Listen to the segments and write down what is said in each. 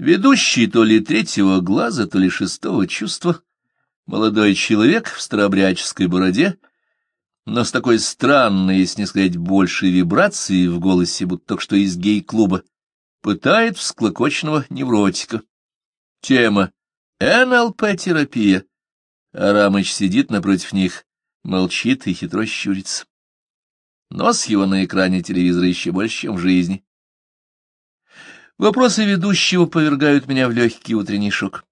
Ведущий то ли третьего глаза, то ли шестого чувства, молодой человек в старообрядческой бороде, но с такой странной, если не сказать большей вибрацией в голосе, будто только что из гей-клуба, пытает всклокоченного невротика. Тема НЛП-терапия. Арамыч сидит напротив них, молчит и хитро щурится. Нос его на экране телевизора еще больше, чем в жизни. Вопросы ведущего повергают меня в легкий утренний шок.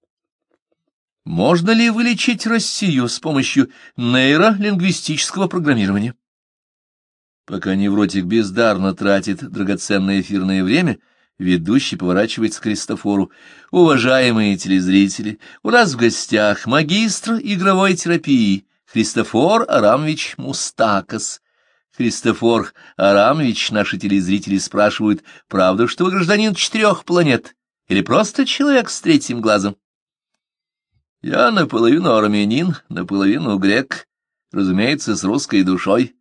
Можно ли вылечить Россию с помощью нейролингвистического программирования? Пока невротик бездарно тратит драгоценное эфирное время, ведущий поворачивается к Христофору. «Уважаемые телезрители, у нас в гостях магистр игровой терапии Христофор Арамович Мустакас». Христофор Арамович, наши телезрители спрашивают, правда, что вы гражданин четырех планет или просто человек с третьим глазом? Я наполовину армянин, наполовину грек, разумеется, с русской душой.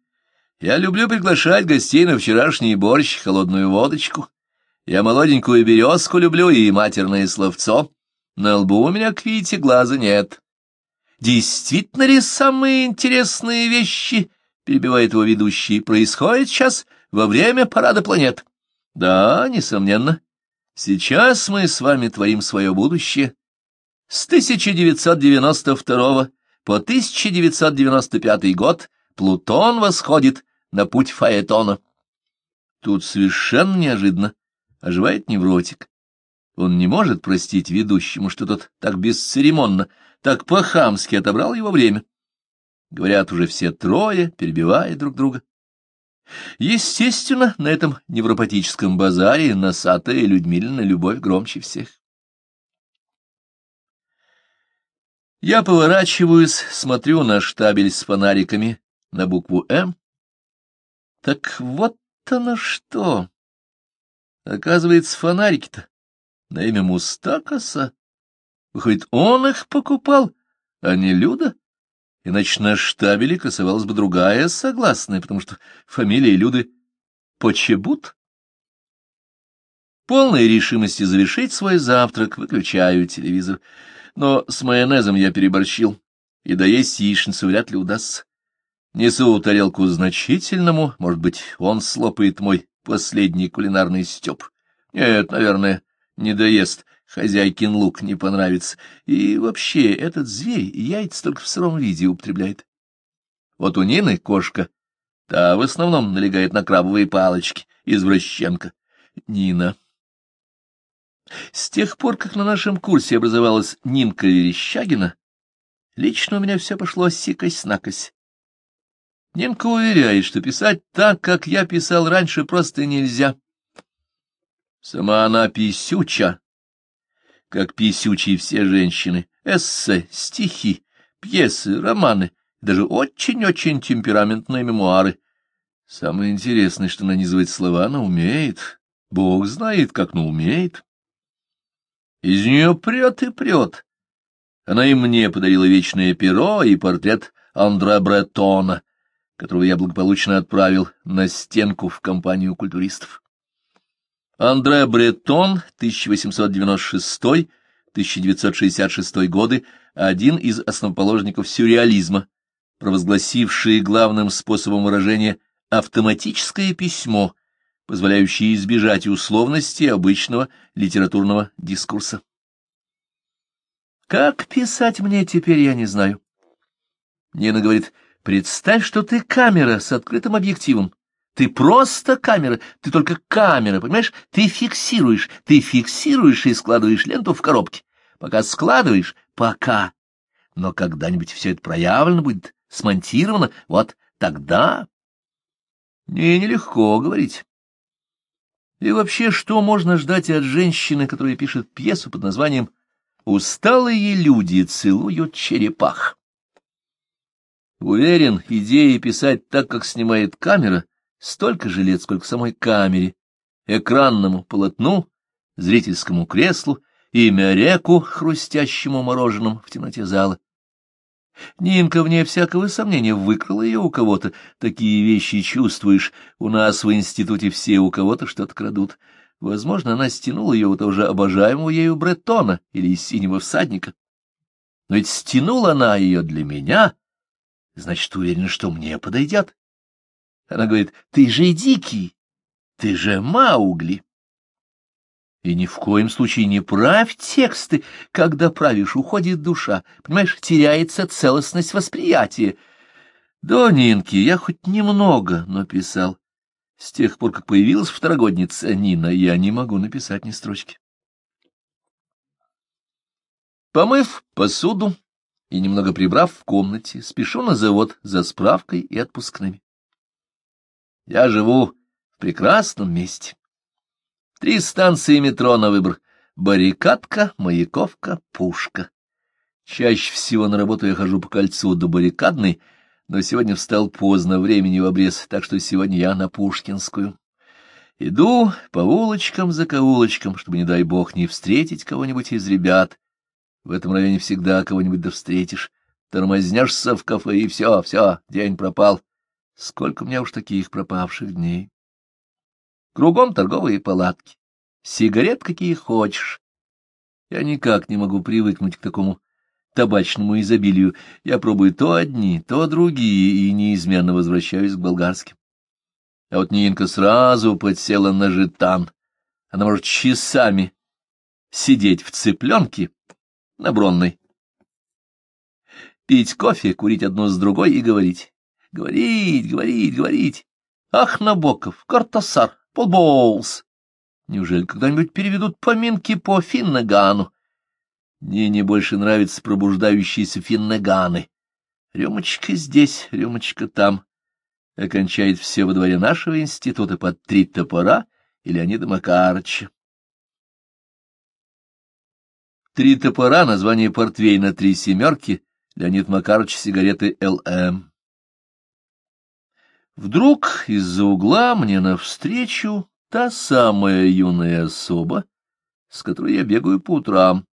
Я люблю приглашать гостей на вчерашний борщ, холодную водочку. Я молоденькую березку люблю и матерное словцо. На лбу у меня, к видите, глаза нет. Действительно ли самые интересные вещи перебивает его ведущий, происходит сейчас во время парада планет. Да, несомненно. Сейчас мы с вами творим свое будущее. С 1992 по 1995 год Плутон восходит на путь Фаэтона. Тут совершенно неожиданно оживает невротик. Он не может простить ведущему, что тот так бесцеремонно, так по-хамски отобрал его время. Говорят уже все трое, перебивая друг друга. Естественно, на этом невропатическом базаре носатая Людмилина любовь громче всех. Я поворачиваюсь, смотрю на штабель с фонариками на букву «М». Так вот оно что! Оказывается, фонарики-то на имя Мустакаса. Выходит, он их покупал, а не Люда? Иначе на штабеле красовалась бы другая согласная, потому что фамилия Люды Почебут. Полной решимости завершить свой завтрак выключаю телевизор, но с майонезом я переборщил, и доесть яичницу вряд ли удастся. Несу тарелку значительному, может быть, он слопает мой последний кулинарный стёб. Нет, наверное, не доест, Хозяйкин лук не понравится. И вообще, этот зверь яйца только в сыром виде употребляет. Вот у Нины кошка, та в основном налегает на крабовые палочки, извращенка. Нина. С тех пор, как на нашем курсе образовалась Нинка Верещагина, лично у меня все пошло сикось-накось. Нинка уверяет, что писать так, как я писал раньше, просто нельзя. Сама она писюча, как писючие все женщины, эссе, стихи, пьесы, романы, даже очень-очень темпераментные мемуары. Самое интересное, что нанизывать слова она умеет. Бог знает, как, но умеет. Из нее прет и прет. Она и мне подарила вечное перо и портрет Андре Бретона, которого я благополучно отправил на стенку в компанию культуристов. Андре Бретон, 1896-1966 годы, один из основоположников сюрреализма, провозгласивший главным способом выражения автоматическое письмо, позволяющее избежать условности обычного литературного дискурса. Как писать мне теперь, я не знаю. Нина говорит, представь, что ты камера с открытым объективом. Ты просто камера, ты только камера, понимаешь? Ты фиксируешь, ты фиксируешь и складываешь ленту в коробке. Пока складываешь, пока. Но когда-нибудь все это проявлено будет, смонтировано, вот тогда... Не, нелегко говорить. И вообще, что можно ждать от женщины, которая пишет пьесу под названием «Усталые люди целуют черепах»? Уверен, идея писать так, как снимает камера — столько же лет, сколько самой камере, экранному полотну, зрительскому креслу и мяреку, хрустящему мороженым в темноте зала. Нинка, вне всякого сомнения, выкрала ее у кого-то. Такие вещи чувствуешь. У нас в институте все у кого-то что-то крадут. Возможно, она стянула ее у того же обожаемого ею Бретона или синего всадника. Но ведь стянула она ее для меня, значит, уверена, что мне подойдет. Она говорит, ты же дикий, ты же Маугли. И ни в коем случае не правь тексты, когда правишь, уходит душа, понимаешь, теряется целостность восприятия. До Нинки я хоть немного написал. С тех пор, как появилась второгодница Нина, я не могу написать ни строчки. Помыв посуду и немного прибрав в комнате, спешу на завод за справкой и отпускными. Я живу в прекрасном месте. Три станции метро на выбор — Баррикадка, Маяковка, Пушка. Чаще всего на работу я хожу по кольцу до Баррикадной, но сегодня встал поздно, времени в обрез, так что сегодня я на Пушкинскую. Иду по улочкам за каулочкам, чтобы, не дай бог, не встретить кого-нибудь из ребят. В этом районе всегда кого-нибудь да встретишь. Тормознешься в кафе, и все, все, день пропал. Сколько у меня уж таких пропавших дней. Кругом торговые палатки. Сигарет какие хочешь. Я никак не могу привыкнуть к такому табачному изобилию. Я пробую то одни, то другие и неизменно возвращаюсь к болгарским. А вот Нинка сразу подсела на жетан. Она может часами сидеть в цыпленке на бронной, пить кофе, курить одно с другой и говорить. Говорить, говорить, говорить. Ах, Набоков, Картасар, Полбоулс. Неужели когда-нибудь переведут поминки по Финнагану? Мне не больше нравятся пробуждающиеся финнаганы. Рюмочка здесь, рюмочка там. Окончает все во дворе нашего института под три топора и Леонида Макарыча. Три топора — название портвейна «Три семерки», Леонид Макарыч, сигареты ЛМ. Вдруг из-за угла мне навстречу та самая юная особа, с которой я бегаю по утрам.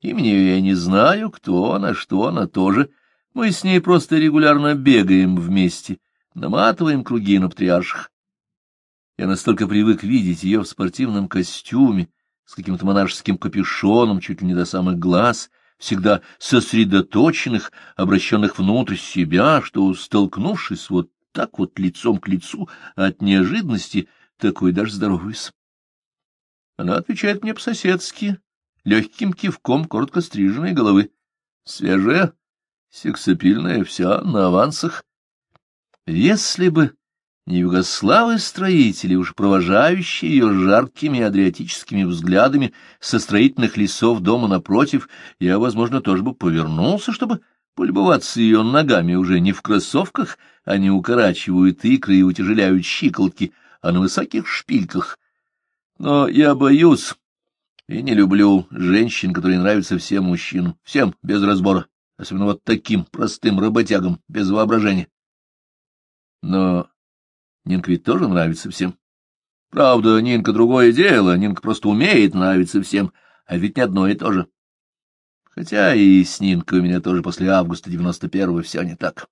Имени я не знаю, кто она, что она тоже. Мы с ней просто регулярно бегаем вместе, наматываем круги на патриарших. Я настолько привык видеть ее в спортивном костюме, с каким-то монашеским капюшоном чуть ли не до самых глаз, всегда сосредоточенных, обращенных внутрь себя, что, столкнувшись вот так вот лицом к лицу, от неожиданности такой даже здороваюсь. Она отвечает мне по-соседски, легким кивком коротко стриженной головы. Свежая, сексапильная, вся на авансах. Если бы не югославы-строители, уж провожающие ее жаркими адриатическими взглядами со строительных лесов дома напротив, я, возможно, тоже бы повернулся, чтобы полюбоваться ее ногами уже не в кроссовках, они укорачивают икры и утяжеляют щиколотки, а на высоких шпильках. Но я боюсь и не люблю женщин, которые нравятся всем мужчинам, всем без разбора, особенно вот таким простым работягам, без воображения. Но Нинка ведь тоже нравится всем. Правда, Нинка другое дело, Нинка просто умеет нравиться всем, а ведь не одно и то же. Хотя и с Нинкой у меня тоже после августа девяносто первого все не так.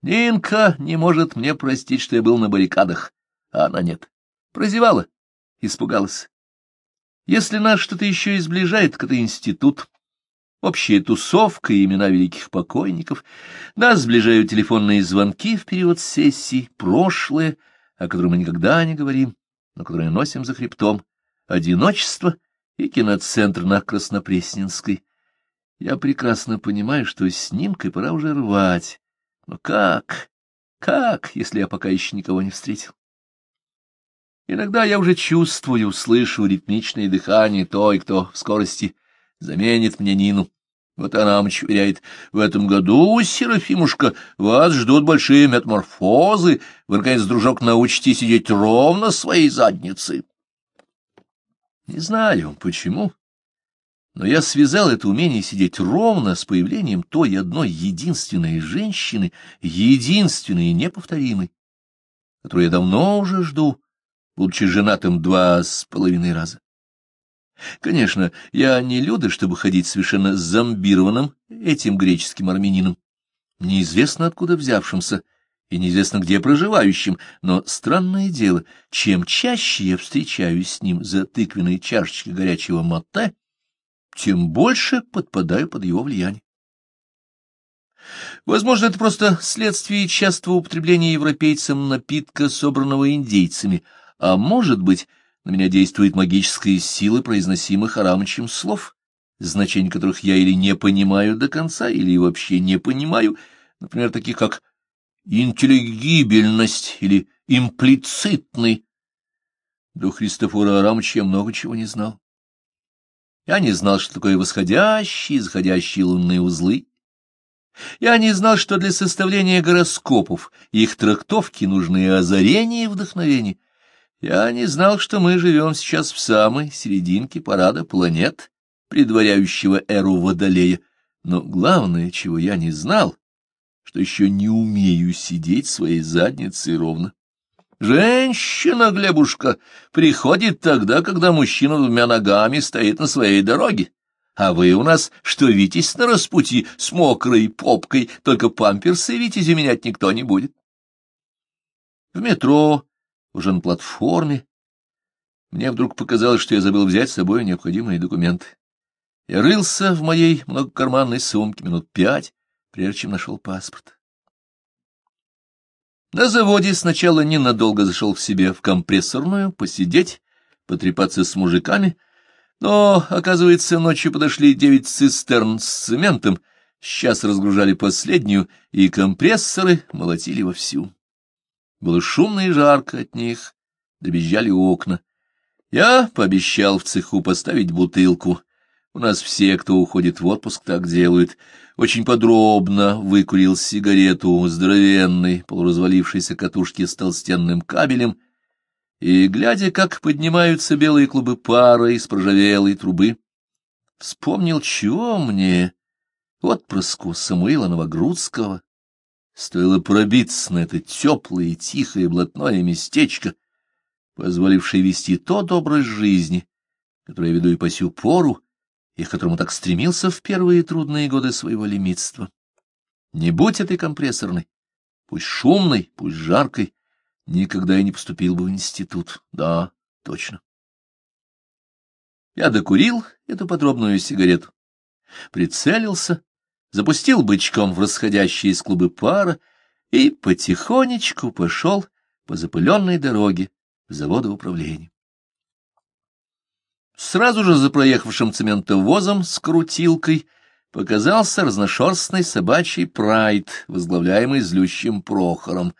Нинка не может мне простить, что я был на баррикадах, а она нет. Прозевала, испугалась. Если нас что-то еще изближает, так это институт, общая тусовка и имена великих покойников. Нас сближают телефонные звонки в период сессий, прошлое, о котором мы никогда не говорим, но которое носим за хребтом, одиночество и киноцентр на Краснопресненской. Я прекрасно понимаю, что с Нимкой пора уже рвать. Но как? Как, если я пока еще никого не встретил? Иногда я уже чувствую, слышу ритмичное дыхание той, кто в скорости заменит мне Нину. Вот она мчуряет. В этом году, Серафимушка, вас ждут большие метаморфозы. Вы, наконец, дружок, научите сидеть ровно своей задницей. Не знаю, почему, но я связал это умение сидеть ровно с появлением той одной единственной женщины, единственной и неповторимой, которую я давно уже жду, будучи женатым два с половиной раза. Конечно, я не Люда, чтобы ходить совершенно зомбированным этим греческим армянином, неизвестно откуда взявшимся и неизвестно где проживающим, но странное дело, чем чаще я встречаюсь с ним за тыквенной чашечкой горячего мате, тем больше подпадаю под его влияние. Возможно, это просто следствие частого употребления европейцам напитка, собранного индейцами, а может быть, на меня действует магическая сила произносимых Арамычем слов, значение которых я или не понимаю до конца, или вообще не понимаю, например, таких как интеллигибельность или имплицитный. До Христофора Арамыча я много чего не знал. Я не знал, что такое восходящие и заходящие лунные узлы. Я не знал, что для составления гороскопов и их трактовки нужны озарения и вдохновения. Я не знал, что мы живем сейчас в самой серединке парада планет, предваряющего эру Водолея. Но главное, чего я не знал, что еще не умею сидеть своей задницей ровно. Женщина, Глебушка, приходит тогда, когда мужчина двумя ногами стоит на своей дороге. А вы у нас что, витязь на распутье с мокрой попкой, только памперсы витязю менять никто не будет. В метро, уже на платформе, мне вдруг показалось, что я забыл взять с собой необходимые документы. Я рылся в моей многокарманной сумке минут пять, прежде чем нашел паспорт. На заводе сначала ненадолго зашел в себе в компрессорную, посидеть, потрепаться с мужиками, но, оказывается, ночью подошли девять цистерн с цементом, сейчас разгружали последнюю, и компрессоры молотили вовсю. Было шумно и жарко от них, добежали окна. Я пообещал в цеху поставить бутылку. У нас все, кто уходит в отпуск, так делают — очень подробно выкурил сигарету здоровенной, полуразвалившейся катушки с толстенным кабелем, и, глядя, как поднимаются белые клубы пара из прожавелой трубы, вспомнил, чего мне, отпрыску Самуила Новогрудского, стоило пробиться на это теплое и тихое блатное местечко, позволившее вести тот образ жизни, который я веду и по сю пору, и к которому так стремился в первые трудные годы своего лимитства. Не будь этой компрессорной, пусть шумной, пусть жаркой, никогда я не поступил бы в институт. Да, точно. Я докурил эту подробную сигарету, прицелился, запустил бычком в расходящие из клубы пара и потихонечку пошел по запыленной дороге в заводоуправление. Сразу же за проехавшим цементовозом с крутилкой показался разношерстный собачий прайд, возглавляемый злющим Прохором.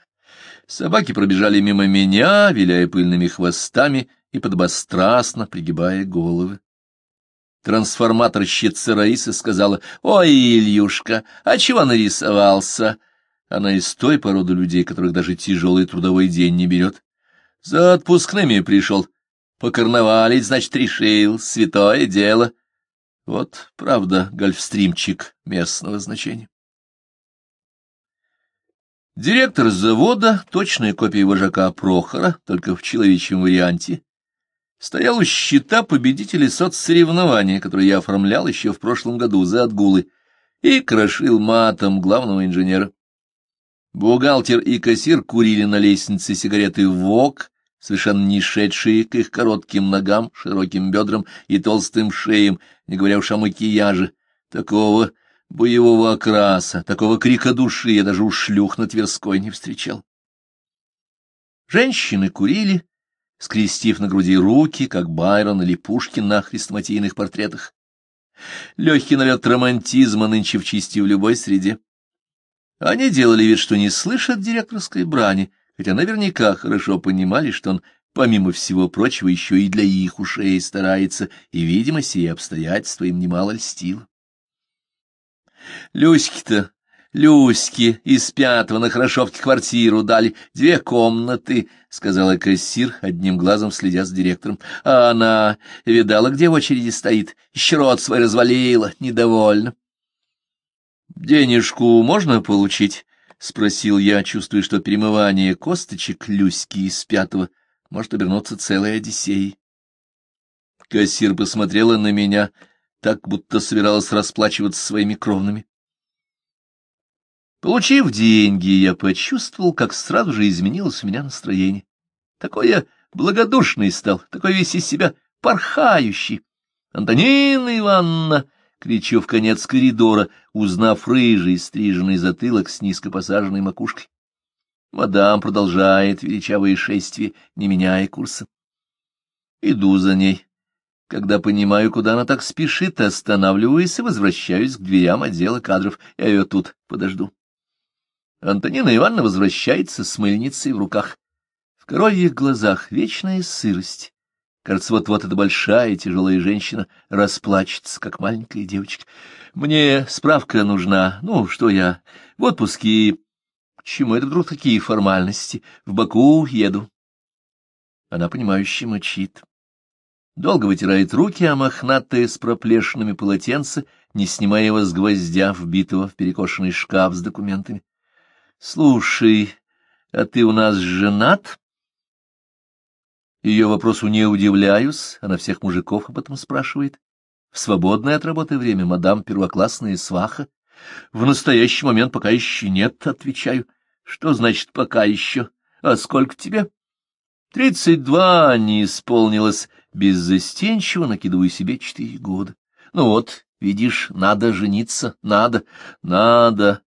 Собаки пробежали мимо меня, виляя пыльными хвостами и подобострастно пригибая головы. Трансформаторщица Раиса сказала, «Ой, Ильюшка, а чего нарисовался?» Она из той породы людей, которых даже тяжелый трудовой день не берет. «За отпускными пришел. Покарнавалить, значит, решил, святое дело. Вот, правда, гольфстримчик местного значения. Директор завода, точная копия вожака Прохора, только в человечьем варианте, стоял у щита победителей соцсоревнования, которое я оформлял еще в прошлом году за отгулы, и крошил матом главного инженера. Бухгалтер и кассир курили на лестнице сигареты «Вок», совершенно не шедшие к их коротким ногам, широким бедрам и толстым шеям, не говоря уж о макияже. Такого боевого окраса, такого крика души я даже у шлюх на Тверской не встречал. Женщины курили, скрестив на груди руки, как Байрон или Пушкин на хрестоматийных портретах. Легкий налет романтизма нынче в чисти в любой среде. Они делали вид, что не слышат директорской брани, хотя наверняка хорошо понимали, что он, помимо всего прочего, еще и для их ушей старается, и, видимо, сие обстоятельства им немало льстило. Люськи-то, Люське из пятого на Хорошовке квартиру дали, две комнаты, — сказала кассир, одним глазом следя за директором. А она, видала, где в очереди стоит, еще рот свой развалила, недовольна. — Денежку можно получить? — спросил я, чувствуя, что перемывание косточек Люськи из пятого может обернуться целой Одиссеей. Кассир посмотрела на меня, так будто собиралась расплачиваться своими кровными. Получив деньги, я почувствовал, как сразу же изменилось у меня настроение. Такой я благодушный стал, такой весь из себя порхающий. «Антонина Ивановна!» — кричу в конец коридора, узнав рыжий стриженный затылок с низко посаженной макушкой. Мадам продолжает величавое шествие, не меняя курса. Иду за ней. Когда понимаю, куда она так спешит, останавливаюсь и возвращаюсь к дверям отдела кадров. Я ее тут подожду. Антонина Ивановна возвращается с мыльницей в руках. В коровьих глазах вечная сырость. Кажется, вот-вот эта большая тяжелая женщина расплачется, как маленькая девочка. Мне справка нужна. Ну, что я? В отпуске. Чему это вдруг такие формальности? В Баку еду. Она, понимающе мочит. Долго вытирает руки, а мохнатые с проплешинами полотенца, не снимая его с гвоздя, вбитого в перекошенный шкаф с документами. — Слушай, а ты у нас женат? Ее вопросу не удивляюсь, она всех мужиков об этом спрашивает. В свободное от работы время мадам первоклассная сваха. В настоящий момент пока еще нет, отвечаю. Что значит пока еще? А сколько тебе? Тридцать два не исполнилось, беззастенчиво накидываю себе четыре года. Ну вот, видишь, надо жениться, надо, надо.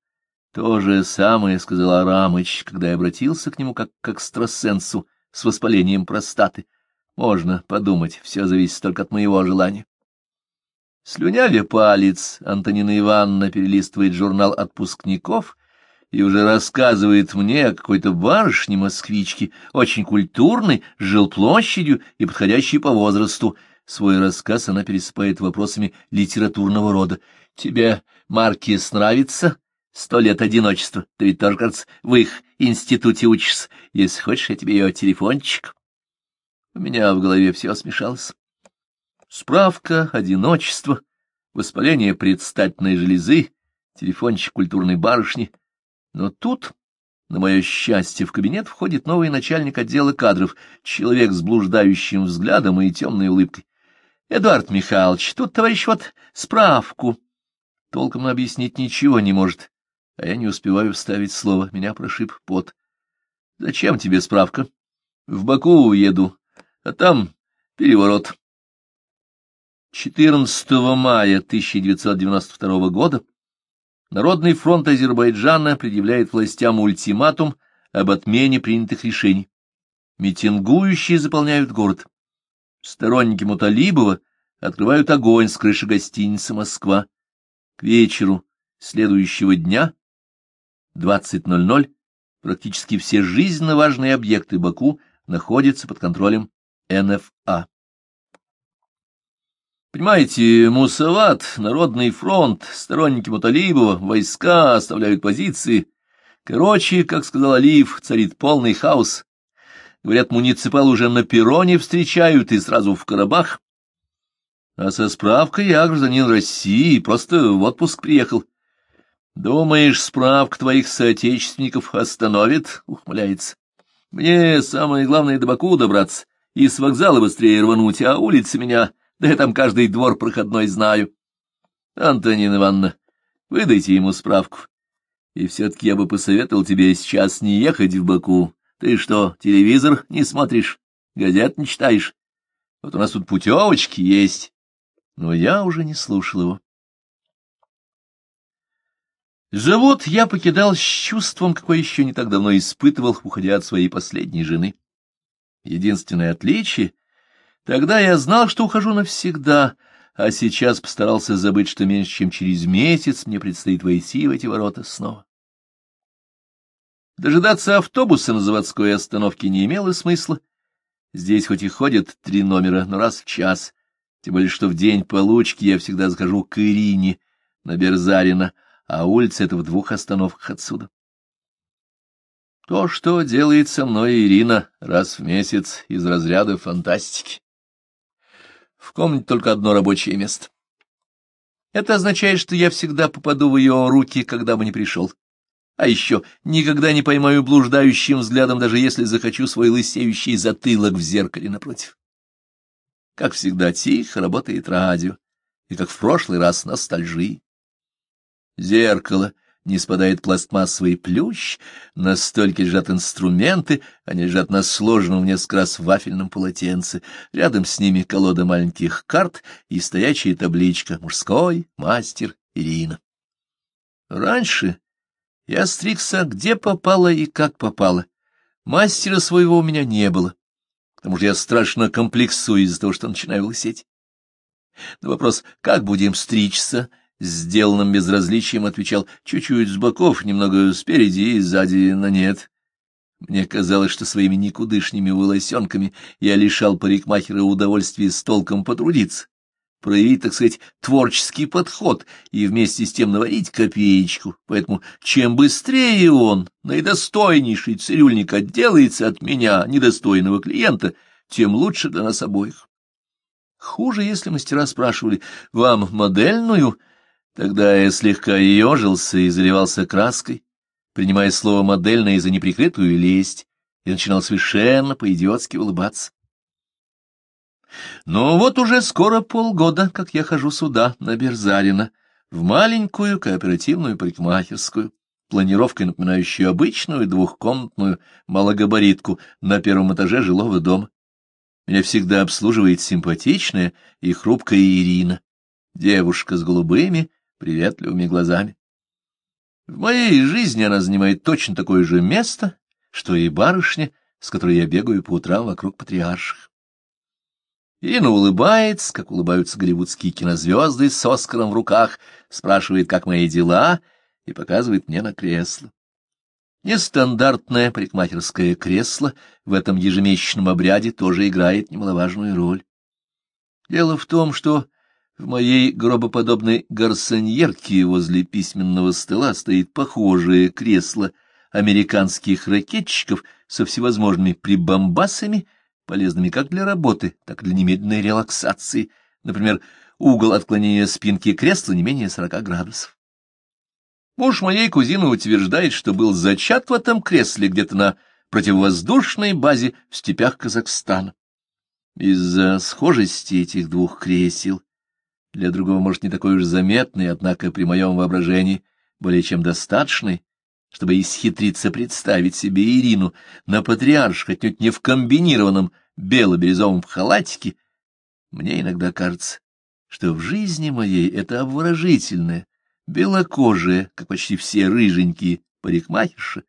То же самое сказал Арамыч, когда я обратился к нему как к экстрасенсу с воспалением простаты. Можно подумать, все зависит только от моего желания. Слюнявя палец, Антонина Ивановна перелистывает журнал отпускников и уже рассказывает мне о какой-то барышне-москвичке, очень культурной, с жилплощадью и подходящей по возрасту. Свой рассказ она пересыпает вопросами литературного рода. «Тебе Маркис нравится?» «Сто лет одиночества. Ты ведь тоже, кажется, в их институте учишься. Если хочешь, я тебе ее телефончик». У меня в голове все смешалось. Справка, одиночество, воспаление предстательной железы, телефончик культурной барышни — но тут, на мое счастье, в кабинет входит новый начальник отдела кадров, человек с блуждающим взглядом и темной улыбкой. — Эдуард Михайлович, тут, товарищ, вот справку. Толком объяснить ничего не может, а я не успеваю вставить слово. Меня прошиб пот. — Зачем тебе справка? — В Баку уеду, а там переворот. 14 мая 1992 года Народный фронт Азербайджана предъявляет властям ультиматум об отмене принятых решений. Митингующие заполняют город. Сторонники Муталибова открывают огонь с крыши гостиницы «Москва». К вечеру следующего дня, 20.00, практически все жизненно важные объекты Баку находятся под контролем НФА. Понимаете, Мусават, Народный фронт, сторонники Муталибова, войска оставляют позиции. Короче, как сказал Алиев, царит полный хаос. Говорят, муниципал уже на перроне встречают и сразу в Карабах. А со справкой я гражданин России, просто в отпуск приехал. Думаешь, справка твоих соотечественников остановит? Ухмыляется. Мне самое главное до Баку добраться и с вокзала быстрее рвануть, а улицы меня да я там каждый двор проходной знаю. Антонина Ивановна, выдайте ему справку. И все-таки я бы посоветовал тебе сейчас не ехать в Баку. Ты что, телевизор не смотришь, газет не читаешь? Вот у нас тут путевочки есть. Но я уже не слушал его. Завод я покидал с чувством, какое еще не так давно испытывал, уходя от своей последней жены. Единственное отличие — Тогда я знал, что ухожу навсегда, а сейчас постарался забыть, что меньше чем через месяц мне предстоит войти в эти ворота снова. Дожидаться автобуса на заводской остановке не имело смысла. Здесь хоть и ходят три номера, но раз в час. Тем более, что в день получки я всегда захожу к Ирине на Берзарина, а улица — это в двух остановках отсюда. То, что делает со мной Ирина раз в месяц из разряда фантастики. В комнате только одно рабочее место. Это означает, что я всегда попаду в ее руки, когда бы не пришел. А еще никогда не поймаю блуждающим взглядом, даже если захочу свой лысеющий затылок в зеркале напротив. Как всегда, тихо работает радио, и, как в прошлый раз, ностальжи. Зеркало не спадает пластмассовый плющ, на стольке лежат инструменты, они лежат на сложенном в несколько раз вафельном полотенце, рядом с ними колода маленьких карт и стоячая табличка «Мужской мастер Ирина». Раньше я стригся где попало и как попало. Мастера своего у меня не было, потому что я страшно комплексую из-за того, что начинаю лысеть. На вопрос «Как будем стричься?» Сделанным безразличием отвечал чуть-чуть с боков, немного спереди и сзади, но нет. Мне казалось, что своими никудышними волосенками я лишал парикмахера удовольствия с толком потрудиться, проявить, так сказать, творческий подход и вместе с тем наварить копеечку. Поэтому чем быстрее он, наидостойнейший цирюльник, отделается от меня, недостойного клиента, тем лучше для нас обоих. Хуже, если мастера спрашивали, «Вам модельную?» Тогда я слегка ежился и заливался краской, принимая слово «модельное» за неприкрытую лесть, и начинал совершенно по-идиотски улыбаться. Но вот уже скоро полгода, как я хожу сюда, на Берзарина, в маленькую кооперативную парикмахерскую, планировкой напоминающую обычную двухкомнатную малогабаритку на первом этаже жилого дома. Меня всегда обслуживает симпатичная и хрупкая Ирина, девушка с голубыми, приветливыми глазами. В моей жизни она занимает точно такое же место, что и барышня, с которой я бегаю по утрам вокруг патриарших. Ирина улыбается, как улыбаются голливудские кинозвезды с Оскаром в руках, спрашивает, как мои дела, и показывает мне на кресло. Нестандартное парикмахерское кресло в этом ежемесячном обряде тоже играет немаловажную роль. Дело в том, что в моей гробоподобной гарсоньерке возле письменного стола стоит похожее кресло американских ракетчиков со всевозможными прибамбасами, полезными как для работы, так и для немедленной релаксации. Например, угол отклонения спинки кресла не менее 40 градусов. Муж моей кузины утверждает, что был зачат в этом кресле где-то на противовоздушной базе в степях Казахстана. Из-за схожести этих двух кресел для другого, может, не такой уж заметный, однако при моем воображении более чем достаточный, чтобы исхитриться представить себе Ирину на патриарших, отнюдь не в комбинированном бело-бирюзовом халатике, мне иногда кажется, что в жизни моей это обворожительное, белокожее, как почти все рыженькие парикмахерши,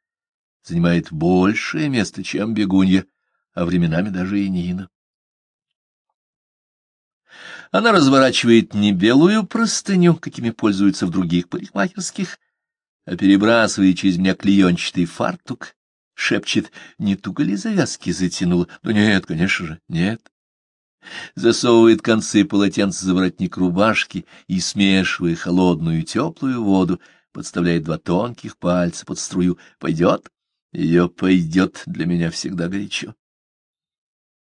занимает большее место, чем бегунья, а временами даже и Нина. Она разворачивает не белую простыню, какими пользуются в других парикмахерских, а перебрасывает через меня клеенчатый фартук, шепчет, не туго ли завязки затянула? Да нет, конечно же, нет. Засовывает концы полотенца за воротник рубашки и, смешивая холодную и теплую воду, подставляет два тонких пальца под струю. Пойдет? Ее пойдет для меня всегда горячо.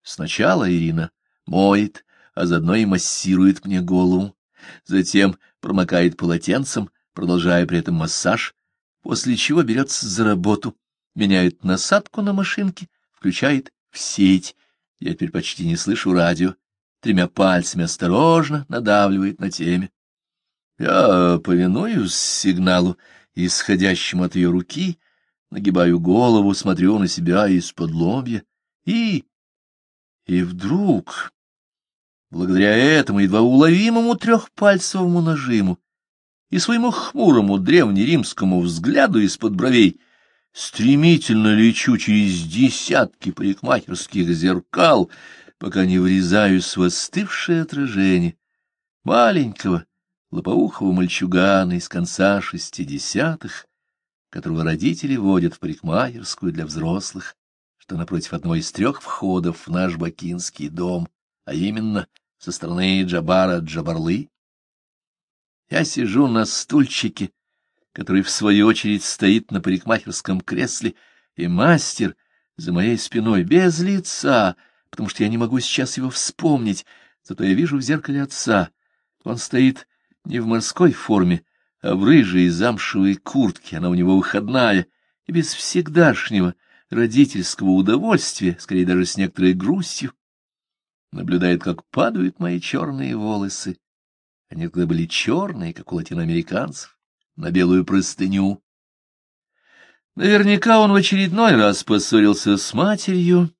Сначала Ирина моет, а заодно и массирует мне голову. Затем промокает полотенцем, продолжая при этом массаж, после чего берется за работу, меняет насадку на машинке, включает в сеть. Я теперь почти не слышу радио. Тремя пальцами осторожно надавливает на теме. Я повинуюсь сигналу, исходящему от ее руки, нагибаю голову, смотрю на себя из-под лобья, и... И вдруг благодаря этому едва уловимому трехпальцевому нажиму и своему хмурому древнеримскому взгляду из-под бровей, стремительно лечу через десятки парикмахерских зеркал, пока не врезаюсь в остывшее отражение маленького лопоухого мальчугана из конца шестидесятых, которого родители водят в парикмахерскую для взрослых, что напротив одного из трех входов в наш бакинский дом а именно со стороны Джабара Джабарлы. Я сижу на стульчике, который, в свою очередь, стоит на парикмахерском кресле, и мастер за моей спиной без лица, потому что я не могу сейчас его вспомнить, зато я вижу в зеркале отца. Он стоит не в морской форме, а в рыжей замшевой куртке, она у него выходная, и без всегдашнего родительского удовольствия, скорее даже с некоторой грустью, наблюдает, как падают мои черные волосы. Они тогда были черные, как у латиноамериканцев, на белую простыню, Наверняка он в очередной раз поссорился с матерью,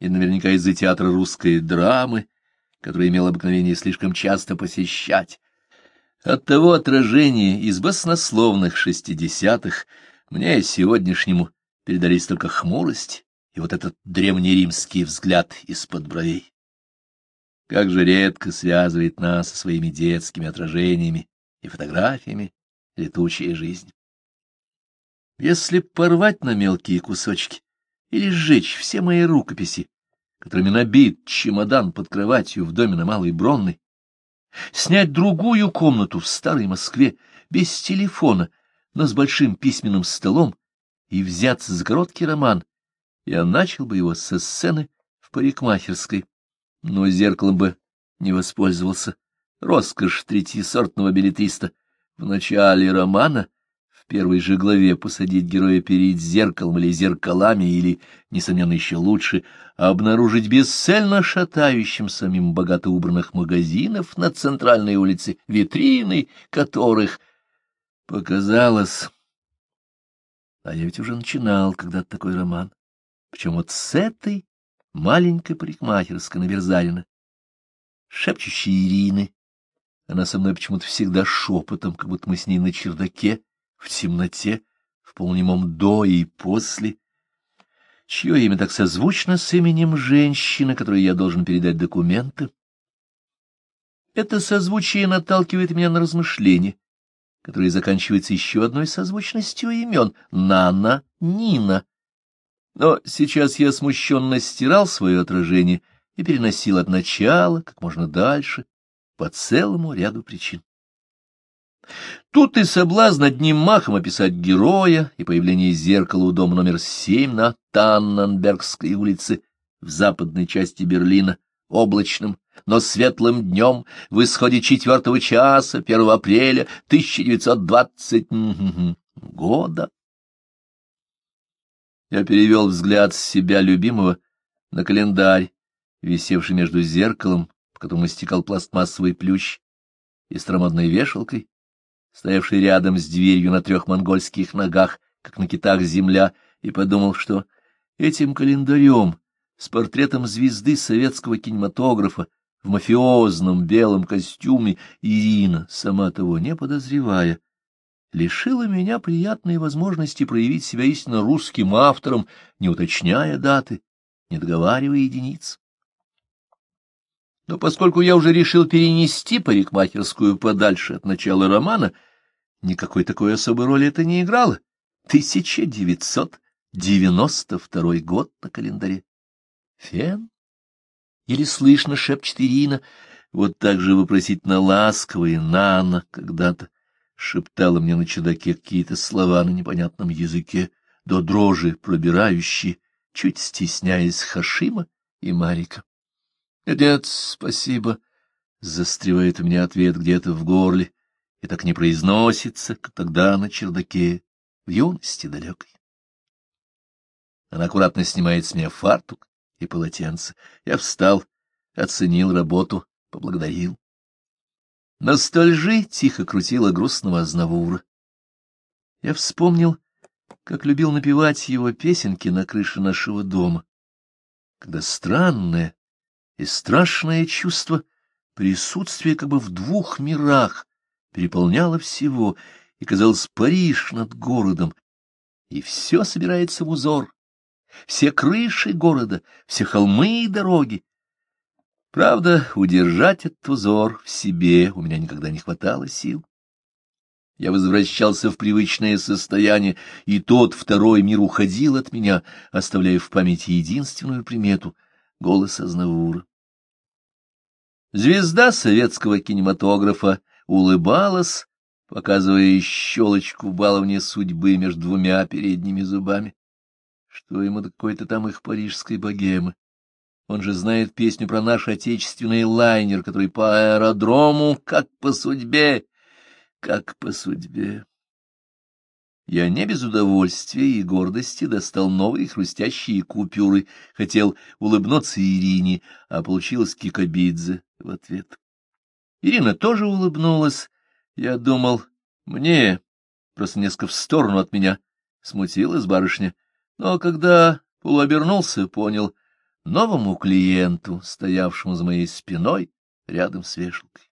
и наверняка из-за театра русской драмы, который имел обыкновение слишком часто посещать. От того отражения из баснословных шестидесятых мне сегодняшнему передались только хмурость и вот этот древнеримский взгляд из-под бровей. Как же редко связывает нас со своими детскими отражениями и фотографиями летучая жизнь. Если порвать на мелкие кусочки или сжечь все мои рукописи, которыми набит чемодан под кроватью в доме на Малой Бронной, снять другую комнату в старой Москве без телефона, но с большим письменным столом и взяться за короткий роман, я начал бы его со сцены в парикмахерской, но зеркалом бы не воспользовался. Роскошь третьесортного билетриста. В начале романа — первой же главе посадить героя перед зеркалом или зеркалами, или, несомненно, еще лучше, обнаружить бесцельно шатающимся мимо богато убранных магазинов на центральной улице, витрины которых показалось... А я ведь уже начинал когда-то такой роман. Причем вот с этой маленькой парикмахерской на Верзалина, шепчущей Ирины. Она со мной почему-то всегда шепотом, как будто мы с ней на чердаке, в темноте, в полнемом до и после, чье имя так созвучно с именем женщины, которой я должен передать документы. Это созвучие наталкивает меня на размышления, которые заканчиваются еще одной созвучностью имен — Нана, Нина. Но сейчас я смущенно стирал свое отражение и переносил от начала как можно дальше по целому ряду причин. Тут и соблазн одним махом описать героя и появление зеркала у дома номер семь на Танненбергской улице в западной части Берлина облачным, но светлым днем в исходе четвертого часа, 1 апреля 1920 года. Я перевел взгляд с себя любимого на календарь, висевший между зеркалом, по которому стекал пластмассовый плющ, и старомодной вешалкой, стоявший рядом с дверью на трех монгольских ногах, как на китах земля, и подумал, что этим календарем с портретом звезды советского кинематографа в мафиозном белом костюме Ирина, сама того не подозревая, лишила меня приятной возможности проявить себя истинно русским автором, не уточняя даты, не договаривая единиц. Но поскольку я уже решил перенести парикмахерскую подальше от начала романа, никакой такой особой роли это не играло. 1992 год на календаре. Фен? Или слышно шепчет Ирина, вот так же вопросительно ласково и нано когда-то шептала мне на чудаке какие-то слова на непонятном языке, до дрожи пробирающие, чуть стесняясь Хашима и Марика. Нет, спасибо. Застревает у меня ответ где-то в горле, и так не произносится, как тогда на чердаке, в юности далекой. Она аккуратно снимает с меня фартук и полотенце. Я встал, оценил работу, поблагодарил. На стольжи тихо крутила грустного Азнавура. Я вспомнил, как любил напевать его песенки на крыше нашего дома, когда странное, и страшное чувство присутствия как бы в двух мирах переполняло всего, и казалось Париж над городом, и все собирается в узор, все крыши города, все холмы и дороги. Правда, удержать этот узор в себе у меня никогда не хватало сил. Я возвращался в привычное состояние, и тот второй мир уходил от меня, оставляя в памяти единственную примету — голос Азнавура. Звезда советского кинематографа улыбалась, показывая щелочку баловне судьбы между двумя передними зубами. Что ему до какой-то там их парижской богемы? Он же знает песню про наш отечественный лайнер, который по аэродрому, как по судьбе, как по судьбе. Я не без удовольствия и гордости достал новые хрустящие купюры, хотел улыбнуться Ирине, а получилось Кикабидзе в ответ. Ирина тоже улыбнулась. Я думал, мне, просто несколько в сторону от меня, смутилась барышня, но когда полуобернулся, понял — новому клиенту, стоявшему за моей спиной рядом с вешалкой.